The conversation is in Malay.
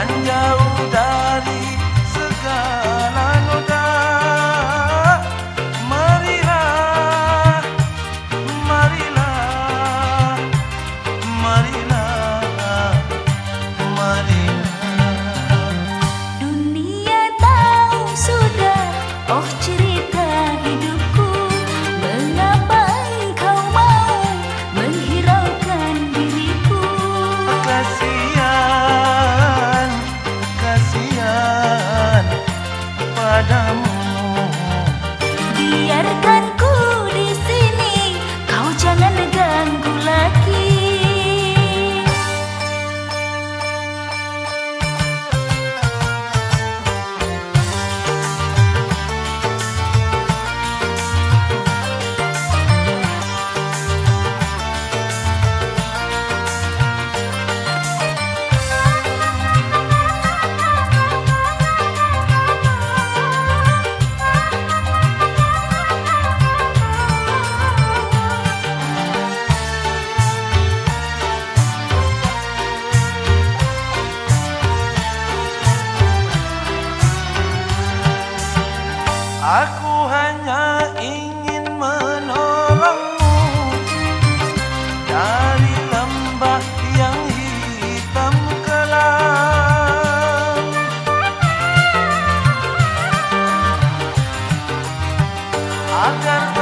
dan jauh dari Aku hanya ingin menolongmu. Dari lembah yang hitam kelam. Agar